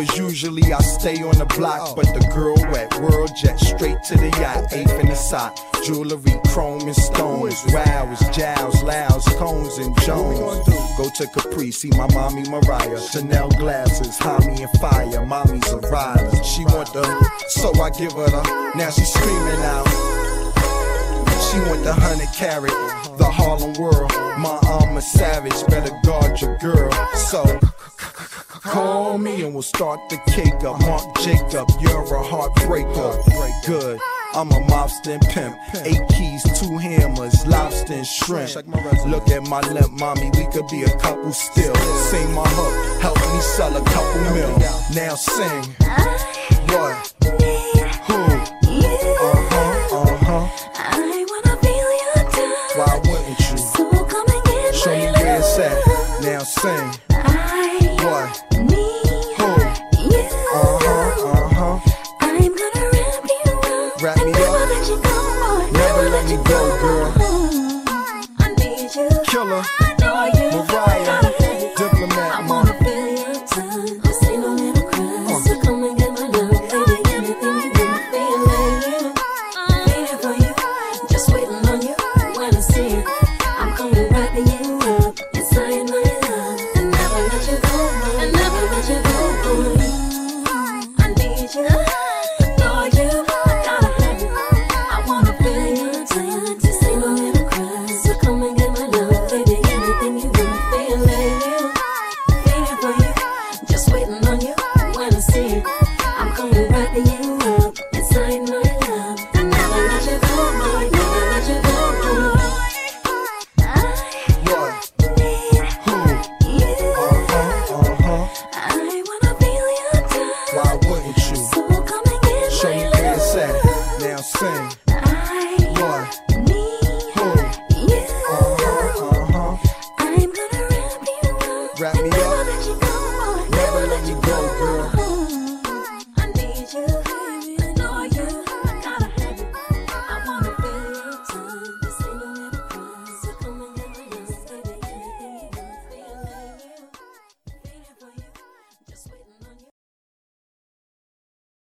Cause usually I stay on the block, but the girl at World Jet straight to the yacht, ape in the sock. Jewelry, chrome and stones, wows, jowls, lows, cones and jones. Go to Capri, see my mommy Mariah, Chanel glasses, homie and fire, mommy's a rider. She want the, so I give her the, now she screaming out. She want the hundred carat, the Harlem world, my arm a savage, me and we'll start the cake up. Mark Jacob, you're a heartbreaker. Good. I'm a mobster and pimp. Eight keys, two hammers, lobster and shrimp. Look at my limp, mommy, we could be a couple still. Sing my hook, help me sell a couple mil. Now sing. What? Who? Uh huh, uh huh. I wanna feel your touch. Why wouldn't you? Show me where it's at. Now sing. I what? let you go, girl. I need you. Killer. waiting on you when I see you. I'm gonna wrap you up inside my love. And never let you go, boy. Never let you go, boy. I need you. I wanna feel your touch. So come and get me. Now sing. Never let you go, girl. I need you.